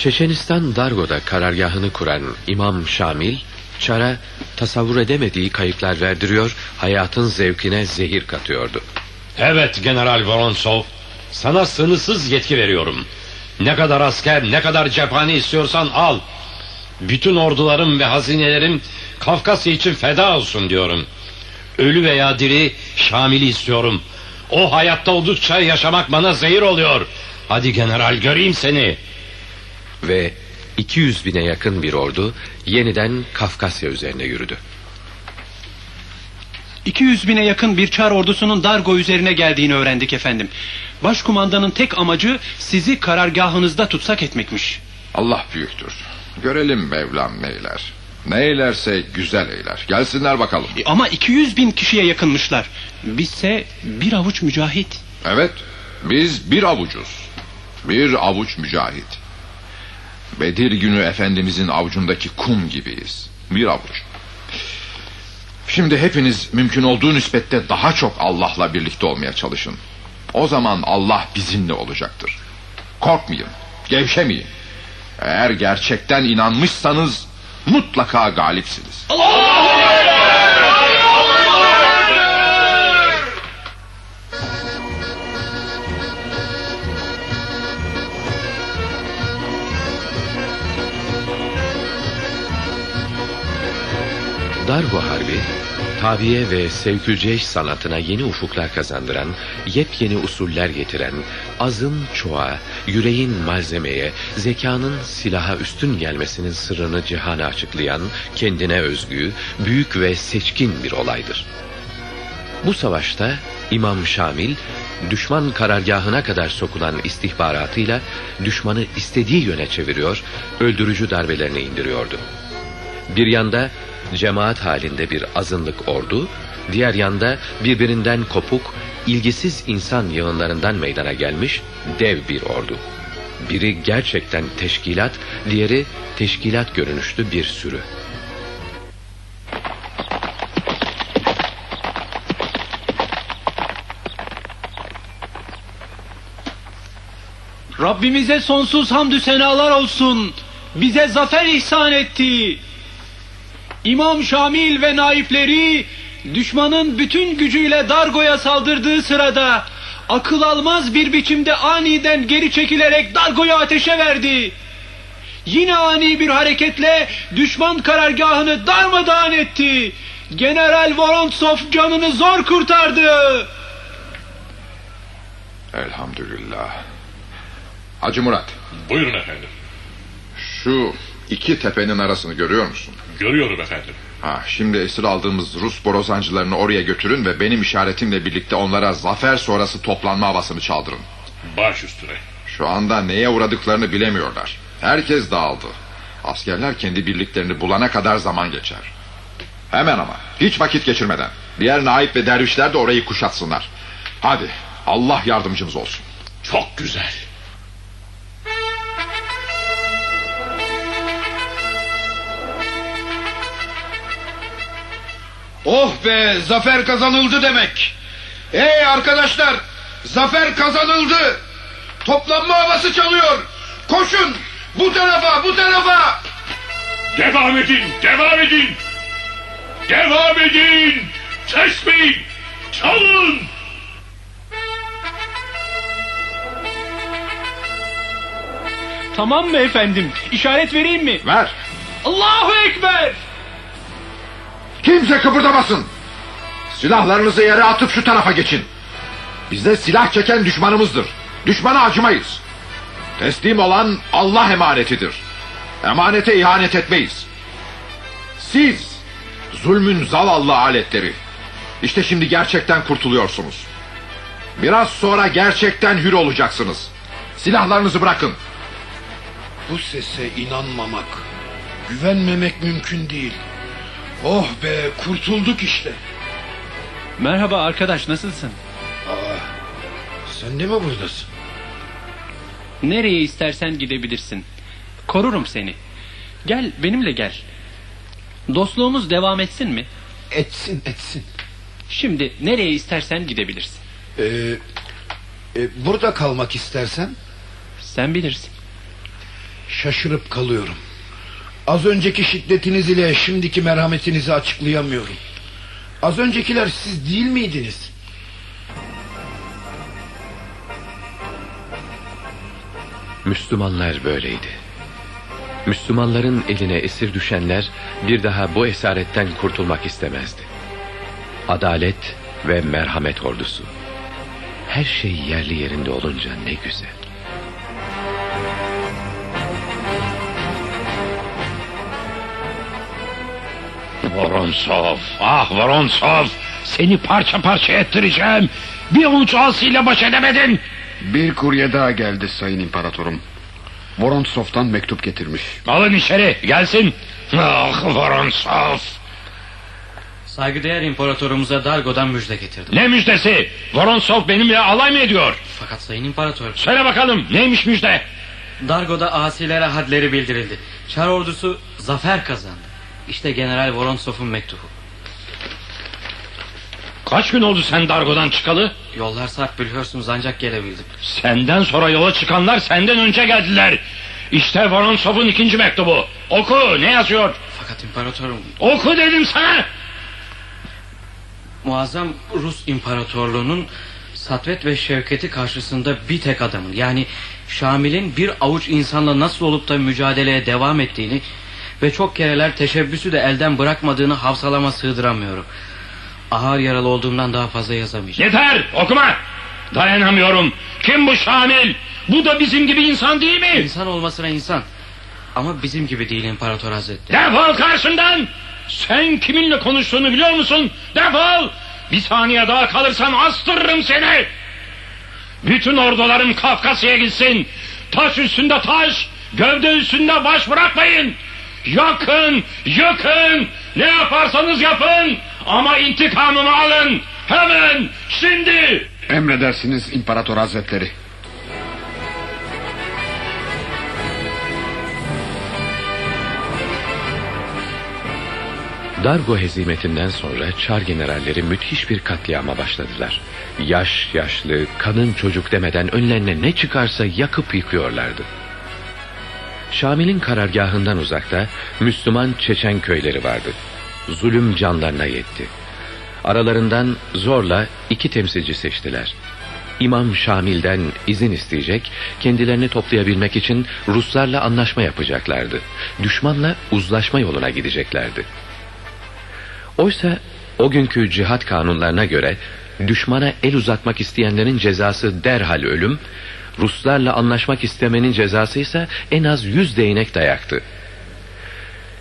Çeçenistan Dargo'da karargahını kuran İmam Şamil, Çar'a tasavvur edemediği kayıplar verdiriyor, hayatın zevkine zehir katıyordu. Evet General Vorontsov. Sana sınırsız yetki veriyorum. Ne kadar asker, ne kadar cephane istiyorsan al. Bütün ordularım ve hazinelerim Kafkasya için feda olsun diyorum. Ölü veya diri Şamil'i istiyorum. O hayatta oldukça yaşamak bana zehir oluyor. Hadi general göreyim seni. Ve 200 bine yakın bir ordu yeniden Kafkasya üzerine yürüdü. 200 bine yakın bir çar ordusunun Dargo üzerine geldiğini öğrendik efendim. Başkumandanın tek amacı sizi karargahınızda tutsak etmekmiş. Allah büyüktür. Görelim Mevlam neyler. Ne eylerse güzel eyler. Gelsinler bakalım. E, Ama 200 bin kişiye yakınmışlar. Bizse bir avuç mücahit. Evet, biz bir avucuz. Bir avuç mücahit. Bedir günü Efendimizin avucundaki kum gibiyiz. Bir avuç. Şimdi hepiniz mümkün olduğu nispette daha çok Allah'la birlikte olmaya çalışın. O zaman Allah bizimle olacaktır. Korkmayın, gevşemeyin. Eğer gerçekten inanmışsanız mutlaka galipsiniz. Darbu Harbi, tabiye ve sevkülceş sanatına yeni ufuklar kazandıran, yepyeni usuller getiren, azın çoğa, yüreğin malzemeye, zekanın silaha üstün gelmesinin sırrını cihana açıklayan, kendine özgü, büyük ve seçkin bir olaydır. Bu savaşta İmam Şamil, düşman karargahına kadar sokulan istihbaratıyla düşmanı istediği yöne çeviriyor, öldürücü darbelerini indiriyordu. Bir yanda cemaat halinde bir azınlık ordu, diğer yanda birbirinden kopuk, ilgisiz insan yığınlarından meydana gelmiş dev bir ordu. Biri gerçekten teşkilat, diğeri teşkilat görünüşlü bir sürü. Rabbimize sonsuz hamdü senalar olsun. Bize zafer ihsan etti. İmam Şamil ve naipleri düşmanın bütün gücüyle Dargo'ya saldırdığı sırada akıl almaz bir biçimde aniden geri çekilerek Dargo'yu ateşe verdi. Yine ani bir hareketle düşman karargahını darmadağın etti. General Vorontsov canını zor kurtardı. Elhamdülillah. Hacı Murat, Buyurun efendim. şu iki tepenin arasını görüyor musun? Görüyorum efendim. Ha, şimdi esir aldığımız Rus borazancılarını oraya götürün ve benim işaretimle birlikte onlara zafer sonrası toplanma havasını çaldırın. Baş üstüne. Şu anda neye uğradıklarını bilemiyorlar. Herkes dağıldı. Askerler kendi birliklerini bulana kadar zaman geçer. Hemen ama hiç vakit geçirmeden. Diğer naip ve dervişler de orayı kuşatsınlar. Hadi Allah yardımcımız olsun. Çok güzel. Oh be zafer kazanıldı demek. Hey arkadaşlar zafer kazanıldı. Toplanma havası çalıyor. Koşun bu tarafa bu tarafa. Devam edin, devam edin. Devam edin. Kesmeyin. Çalın. Tamam mı efendim? İşaret vereyim mi? Ver. Allahu Ekber! Kimse kıpırdamasın. Silahlarınızı yere atıp şu tarafa geçin. Bize silah çeken düşmanımızdır. Düşmana acımayız. Teslim olan Allah emanetidir. Emanete ihanet etmeyiz. Siz zulmün zavallı aletleri. İşte şimdi gerçekten kurtuluyorsunuz. Biraz sonra gerçekten hür olacaksınız. Silahlarınızı bırakın. Bu sese inanmamak, güvenmemek mümkün değil. Oh be kurtulduk işte. Merhaba arkadaş nasılsın? Sen de mi buradasın? Nereye istersen gidebilirsin. Korurum seni. Gel benimle gel. Dostluğumuz devam etsin mi? Etsin etsin. Şimdi nereye istersen gidebilirsin. Ee, e, burada kalmak istersen Sen bilirsin. şaşırıp kalıyorum. Az önceki şiddetiniz ile şimdiki merhametinizi açıklayamıyorum. Az öncekiler siz değil miydiniz? Müslümanlar böyleydi. Müslümanların eline esir düşenler bir daha bu esaretten kurtulmak istemezdi. Adalet ve merhamet ordusu. Her şey yerli yerinde olunca ne güzel. Voronsov, ah Voronsov, seni parça parça ettireceğim. Bir avuç asıyla baş edemedin. Bir kurye daha geldi sayın imparatorum. Vorontsov'tan mektup getirmiş. Alın içeri gelsin. Ah Vorontsov. Saygıdeğer imparatorumuza Dargo'dan müjde getirdim. Ne müjdesi? Vorontsov benimle alay mı ediyor? Fakat sayın imparator... Söyle bakalım neymiş müjde? Dargo'da asilere hadleri bildirildi. Çar ordusu zafer kazandı. İşte General Vorontsov'un mektubu. Kaç gün oldu sen Dargo'dan çıkalı? Yollar sarp biliyorsunuz ancak gelebildim. Senden sonra yola çıkanlar senden önce geldiler. İşte Vorontsov'un ikinci mektubu. Oku ne yazıyor? Fakat imparatorum Oku dedim sana. muazzam Rus imparatorluğunun satvet ve şevketi karşısında bir tek adamın yani Şamil'in bir avuç insanla nasıl olup da mücadeleye devam ettiğini ve çok kereler teşebbüsü de elden bırakmadığını havsalama sığdıramıyorum. Ağır yaralı olduğumdan daha fazla yazamayacağım. Yeter okuma. Dayanamıyorum. Kim bu Şamil? Bu da bizim gibi insan değil mi? İnsan olmasına insan. Ama bizim gibi değil imparator hazretleri. Defol karşımdan. Sen kiminle konuştuğunu biliyor musun? Defol. Bir saniye daha kalırsan astırırım seni. Bütün ordularım Kafkasya'ya gitsin. Taş üstünde taş, gövde üstünde baş bırakmayın. Yakın, yakın. Ne yaparsanız yapın. Ama intikamımı alın. Hemen, şimdi. Emredersiniz İmparator Hazretleri. Dargo hezimetinden sonra Çar generalleri müthiş bir katliama başladılar. Yaş yaşlı, kadın çocuk demeden önlerine ne çıkarsa yakıp yıkıyorlardı. Şamil'in karargahından uzakta Müslüman Çeçen köyleri vardı. Zulüm canlarına yetti. Aralarından zorla iki temsilci seçtiler. İmam Şamil'den izin isteyecek, kendilerini toplayabilmek için Ruslarla anlaşma yapacaklardı. Düşmanla uzlaşma yoluna gideceklerdi. Oysa o günkü cihat kanunlarına göre düşmana el uzatmak isteyenlerin cezası derhal ölüm, Ruslarla anlaşmak istemenin cezası ise en az yüz değnek dayaktı.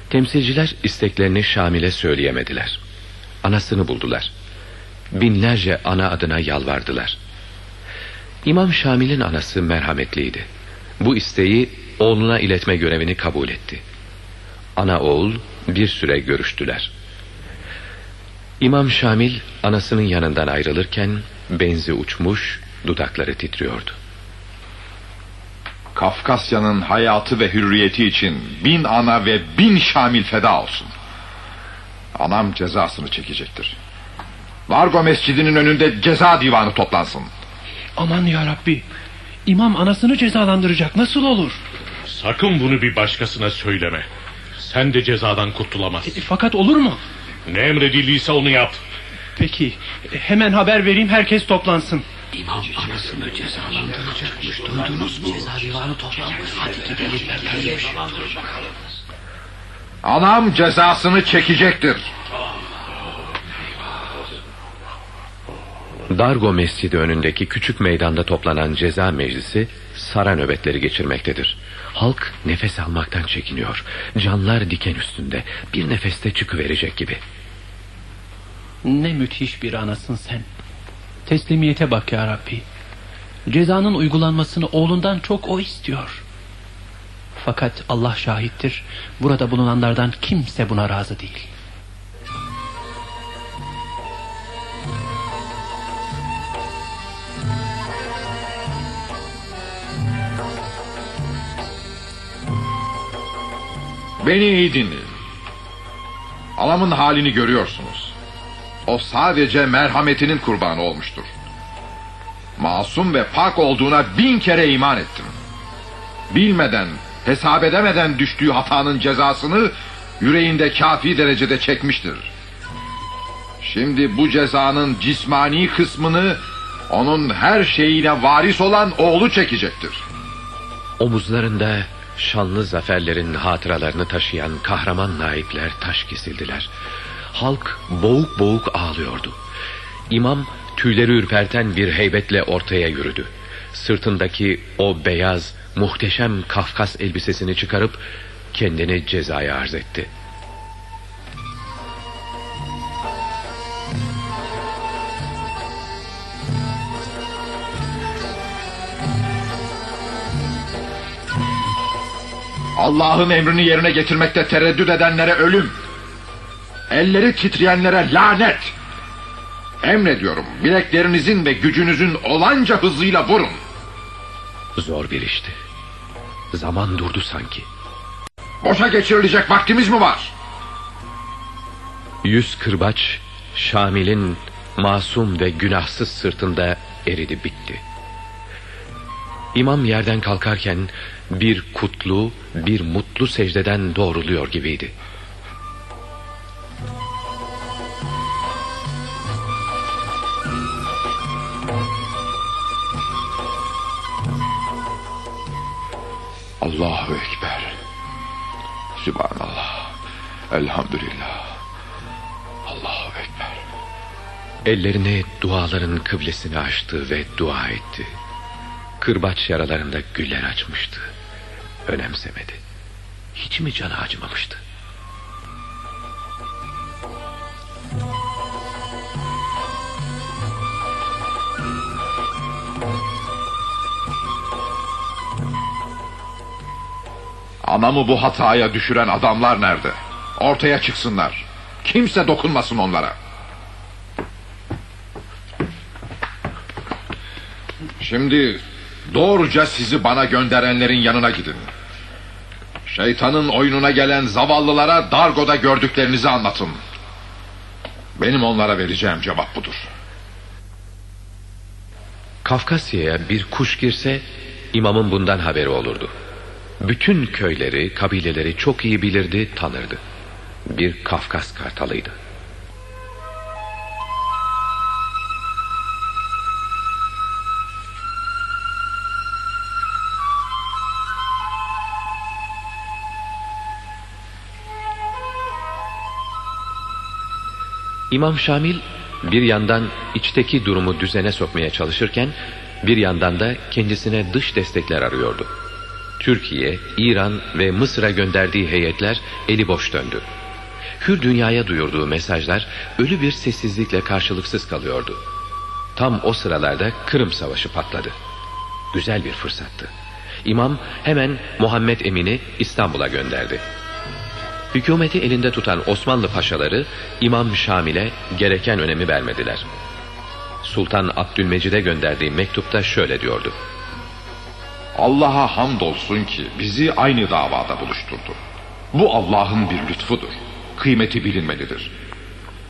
Temsilciler isteklerini Şamil'e söyleyemediler. Anasını buldular. Binlerce ana adına yalvardılar. İmam Şamil'in anası merhametliydi. Bu isteği oğluna iletme görevini kabul etti. Ana oğul bir süre görüştüler. İmam Şamil anasının yanından ayrılırken benzi uçmuş, dudakları titriyordu. Kafkasya'nın hayatı ve hürriyeti için bin ana ve bin şamil feda olsun. Anam cezasını çekecektir. Vargo mescidinin önünde ceza divanı toplansın. Aman ya Rabbi. İmam anasını cezalandıracak nasıl olur? Sakın bunu bir başkasına söyleme. Sen de cezadan kurtulamazsın. E, fakat olur mu? Ne emredildiyse onu yap. Peki hemen haber vereyim herkes toplansın. İmam anasını cezalandıracakmış. Duydunuz mu? Ceza divanı toplanmış. Hadi gidelim. gidelim. Anam cezasını çekecektir. Dargo Mescidi önündeki küçük meydanda toplanan ceza meclisi sara nöbetleri geçirmektedir. Halk nefes almaktan çekiniyor. Canlar diken üstünde. Bir nefeste çıkıverecek gibi. Ne müthiş bir anasın sen. Teslimiyete bak ya Rabbi. Cezanın uygulanmasını oğlundan çok o istiyor. Fakat Allah şahittir. Burada bulunanlardan kimse buna razı değil. Beni iyi dinleyin. Anamın halini görüyorsunuz. O sadece merhametinin kurbanı olmuştur. Masum ve pak olduğuna bin kere iman ettim. Bilmeden, hesap edemeden düştüğü hatanın cezasını yüreğinde kafi derecede çekmiştir. Şimdi bu cezanın cismani kısmını onun her şeyine varis olan oğlu çekecektir. Omuzlarında şanlı zaferlerin hatıralarını taşıyan kahraman naipler taş kesildiler. Halk boğuk boğuk ağlıyordu. İmam tüyleri ürperten bir heybetle ortaya yürüdü. Sırtındaki o beyaz, muhteşem Kafkas elbisesini çıkarıp kendini cezaya arz etti. Allah'ın emrini yerine getirmekte tereddüt edenlere ölüm. Elleri titreyenlere lanet. Emrediyorum bileklerinizin ve gücünüzün olanca hızıyla vurun. Zor bir işti. Zaman durdu sanki. Boşa geçirilecek vaktimiz mi var? Yüz kırbaç Şamil'in masum ve günahsız sırtında eridi bitti. İmam yerden kalkarken bir kutlu, bir mutlu secdeden doğruluyor gibiydi. Sübhanallah. Elhamdülillah. Allahu Ekber. Ellerini duaların kıblesine açtı ve dua etti. Kırbaç yaralarında güller açmıştı. Önemsemedi. Hiç mi canı acımamıştı? Anamı bu hataya düşüren adamlar nerede? Ortaya çıksınlar. Kimse dokunmasın onlara. Şimdi doğruca sizi bana gönderenlerin yanına gidin. Şeytanın oyununa gelen zavallılara Dargo'da gördüklerinizi anlatın. Benim onlara vereceğim cevap budur. Kafkasya'ya bir kuş girse imamın bundan haberi olurdu. Bütün köyleri, kabileleri çok iyi bilirdi, tanırdı. Bir Kafkas kartalıydı. İmam Şamil bir yandan içteki durumu düzene sokmaya çalışırken bir yandan da kendisine dış destekler arıyordu. Türkiye, İran ve Mısır'a gönderdiği heyetler eli boş döndü. Hür dünyaya duyurduğu mesajlar ölü bir sessizlikle karşılıksız kalıyordu. Tam o sıralarda Kırım Savaşı patladı. Güzel bir fırsattı. İmam hemen Muhammed Emin'i İstanbul'a gönderdi. Hükümeti elinde tutan Osmanlı paşaları İmam Şamil'e gereken önemi vermediler. Sultan Abdülmecid'e gönderdiği mektupta şöyle diyordu. Allah'a hamdolsun ki bizi aynı davada buluşturdu. Bu Allah'ın bir lütfudur. Kıymeti bilinmelidir.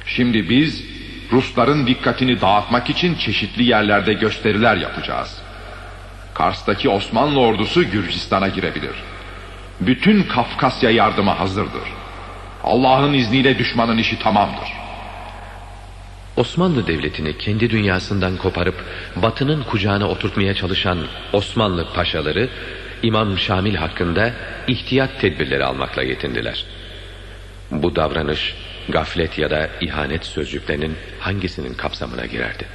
Şimdi biz Rusların dikkatini dağıtmak için çeşitli yerlerde gösteriler yapacağız. Kars'taki Osmanlı ordusu Gürcistan'a girebilir. Bütün Kafkasya yardıma hazırdır. Allah'ın izniyle düşmanın işi tamamdır. Osmanlı Devleti'ni kendi dünyasından koparıp batının kucağına oturtmaya çalışan Osmanlı paşaları İmam Şamil hakkında ihtiyat tedbirleri almakla yetindiler. Bu davranış gaflet ya da ihanet sözcüklerinin hangisinin kapsamına girerdi?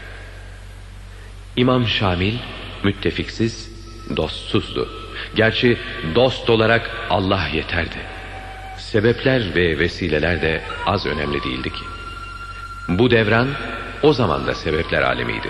İmam Şamil müttefiksiz, dostsuzdu. Gerçi dost olarak Allah yeterdi. Sebepler ve vesileler de az önemli değildi ki. Bu devran o zaman da sebepler alemiydi.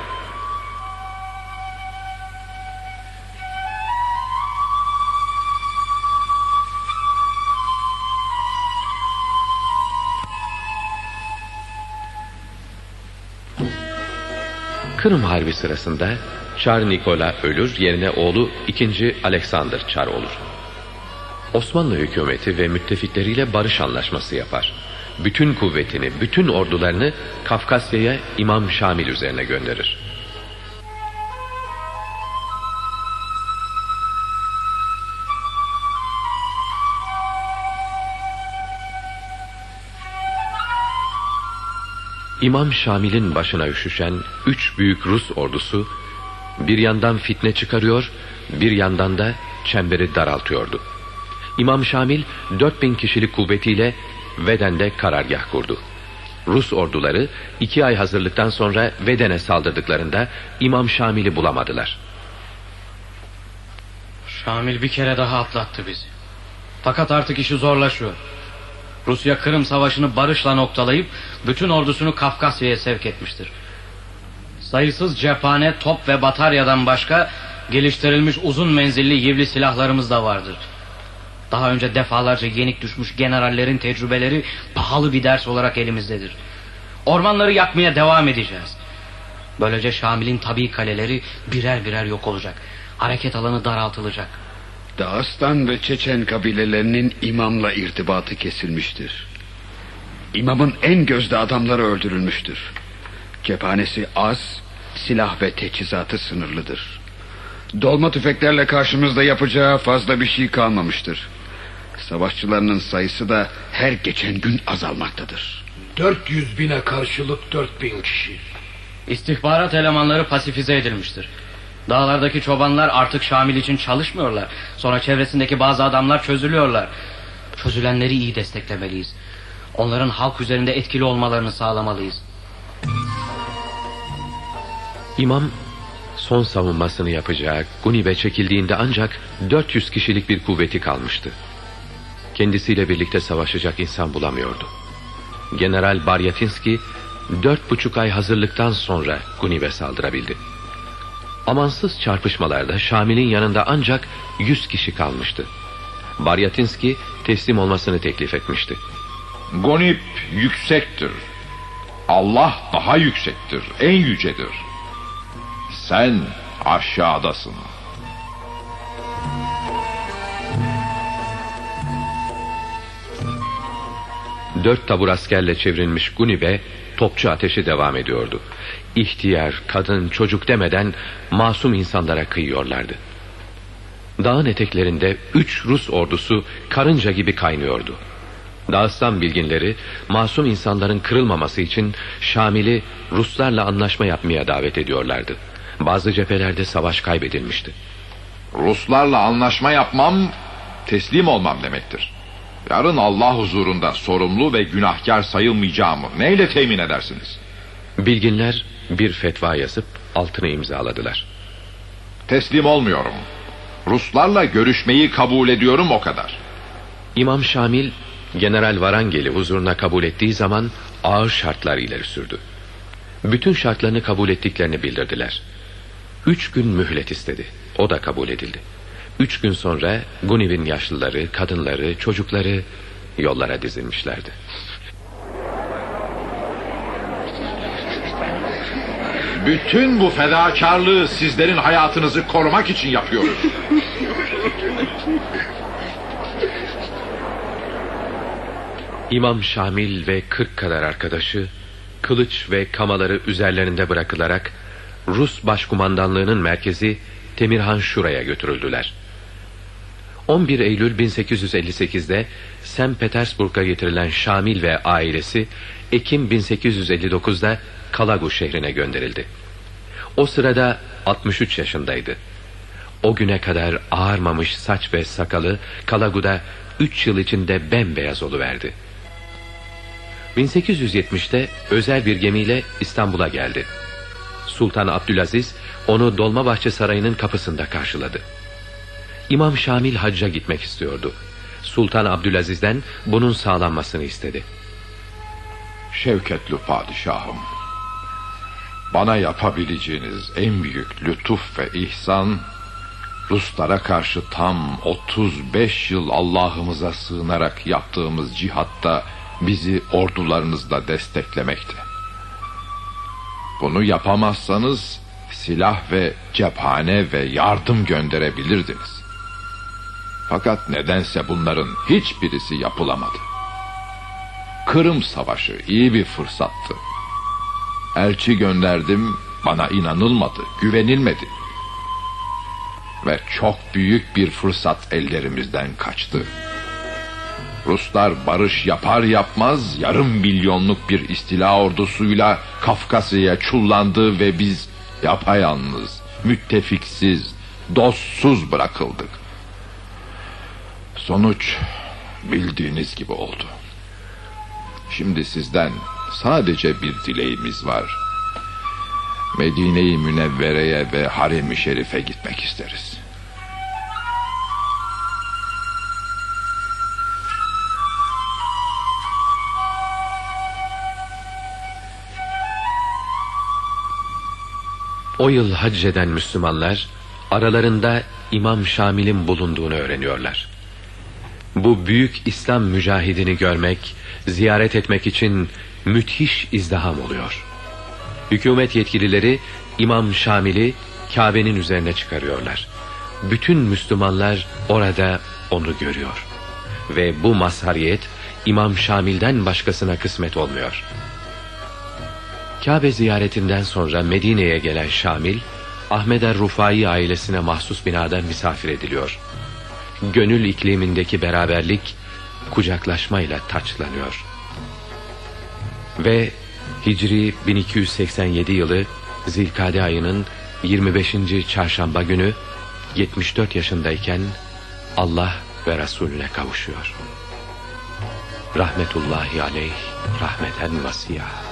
Kırım Harbi sırasında Çar Nikola ölür yerine oğlu 2. Alexander Çar olur. Osmanlı hükümeti ve müttefikleriyle barış anlaşması yapar. Bütün kuvvetini, bütün ordularını Kafkasya'ya İmam Şamil üzerine gönderir. İmam Şamil'in başına üşüşen üç büyük Rus ordusu bir yandan fitne çıkarıyor, bir yandan da çemberi daraltıyordu. İmam Şamil 4000 kişilik kuvvetiyle Veden'de karargah kurdu. Rus orduları iki ay hazırlıktan sonra Veden'e saldırdıklarında İmam Şamil'i bulamadılar. Şamil bir kere daha atlattı bizi. Fakat artık işi zorlaşıyor. Rusya Kırım Savaşı'nı barışla noktalayıp bütün ordusunu Kafkasya'ya sevk etmiştir. Sayısız cephane, top ve bataryadan başka geliştirilmiş uzun menzilli yivli silahlarımız da vardır. Daha önce defalarca yenik düşmüş generallerin tecrübeleri pahalı bir ders olarak elimizdedir. Ormanları yakmaya devam edeceğiz. Böylece Şamil'in tabi kaleleri birer birer yok olacak. Hareket alanı daraltılacak. Dağıstan ve Çeçen kabilelerinin imamla irtibatı kesilmiştir. İmamın en gözde adamları öldürülmüştür. Cephanesi az, silah ve teçhizatı sınırlıdır. Dolma tüfeklerle karşımızda yapacağı fazla bir şey kalmamıştır. Savaşçılarının sayısı da her geçen gün azalmaktadır. 400 bine karşılık 4000 kişi. İstihbarat elemanları pasifize edilmiştir. Dağlardaki çobanlar artık Şamil için çalışmıyorlar. Sonra çevresindeki bazı adamlar çözülüyorlar. Çözülenleri iyi desteklemeliyiz. Onların halk üzerinde etkili olmalarını sağlamalıyız. İmam son savunmasını yapacağı Gunib'e çekildiğinde ancak 400 kişilik bir kuvveti kalmıştı. Kendisiyle birlikte savaşacak insan bulamıyordu. General Baryatinski dört buçuk ay hazırlıktan sonra Gunib'e saldırabildi. Amansız çarpışmalarda Şamil'in yanında ancak 100 kişi kalmıştı. Baryatinski teslim olmasını teklif etmişti. Gonip yüksektir. Allah daha yüksektir, en yücedir. Sen aşağıdasın. Dört tabur askerle çevrilmiş Gunib'e topçu ateşi devam ediyordu. İhtiyar, kadın, çocuk demeden masum insanlara kıyıyorlardı. Dağın eteklerinde üç Rus ordusu karınca gibi kaynıyordu. Dağıstan bilginleri masum insanların kırılmaması için Şamil'i Ruslarla anlaşma yapmaya davet ediyorlardı. Bazı cephelerde savaş kaybedilmişti. Ruslarla anlaşma yapmam, teslim olmam demektir. Yarın Allah huzurunda sorumlu ve günahkar sayılmayacağımı neyle temin edersiniz? Bilginler bir fetva yazıp altını imzaladılar. Teslim olmuyorum. Ruslarla görüşmeyi kabul ediyorum o kadar. İmam Şamil General Varangel'i huzuruna kabul ettiği zaman ağır şartlar ileri sürdü. Bütün şartlarını kabul ettiklerini bildirdiler. Üç gün mühlet istedi. O da kabul edildi. Üç gün sonra Guniv'in yaşlıları, kadınları, çocukları yollara dizilmişlerdi. Bütün bu fedakarlığı sizlerin hayatınızı korumak için yapıyoruz. İmam Şamil ve kırk kadar arkadaşı kılıç ve kamaları üzerlerinde bırakılarak Rus başkumandanlığının merkezi Temirhan Şura'ya götürüldüler. 11 Eylül 1858'de St. Petersburg'a getirilen Şamil ve ailesi Ekim 1859'da Kalagu şehrine gönderildi. O sırada 63 yaşındaydı. O güne kadar ağarmamış saç ve sakalı Kalagu'da 3 yıl içinde bembeyaz oluverdi. 1870'te özel bir gemiyle İstanbul'a geldi. Sultan Abdülaziz onu Dolmabahçe Sarayı'nın kapısında karşıladı. İmam Şamil hacca gitmek istiyordu. Sultan Abdülaziz'den bunun sağlanmasını istedi. Şevketli padişahım. Bana yapabileceğiniz en büyük lütuf ve ihsan Ruslara karşı tam 35 yıl Allah'ımıza sığınarak yaptığımız cihatta bizi ordularınızla desteklemekti. Bunu yapamazsanız silah ve cephane ve yardım gönderebilirdiniz. Fakat nedense bunların hiçbirisi yapılamadı. Kırım Savaşı iyi bir fırsattı. Elçi gönderdim, bana inanılmadı, güvenilmedi. Ve çok büyük bir fırsat ellerimizden kaçtı. Ruslar barış yapar yapmaz yarım milyonluk bir istila ordusuyla Kafkasya'ya çullandı ve biz yapayalnız, müttefiksiz, dostsuz bırakıldık. Sonuç bildiğiniz gibi oldu. Şimdi sizden sadece bir dileğimiz var. Medine-i Münevvere'ye ve Harem-i Şerif'e gitmek isteriz. O yıl hac eden Müslümanlar aralarında İmam Şamil'in bulunduğunu öğreniyorlar. Bu büyük İslam mücahidini görmek, ziyaret etmek için müthiş izdiham oluyor. Hükümet yetkilileri İmam Şamil'i Kabe'nin üzerine çıkarıyorlar. Bütün Müslümanlar orada onu görüyor. Ve bu mazhariyet İmam Şamil'den başkasına kısmet olmuyor. Kabe ziyaretinden sonra Medine'ye gelen Şamil, Ahmed er-Rufai ailesine mahsus binadan misafir ediliyor. Gönül iklimindeki beraberlik kucaklaşmayla taçlanıyor. Ve Hicri 1287 yılı Zilkade ayının 25. çarşamba günü 74 yaşındayken Allah ve Resulüne kavuşuyor. Rahmetullahi aleyh rahmeten vasiyah.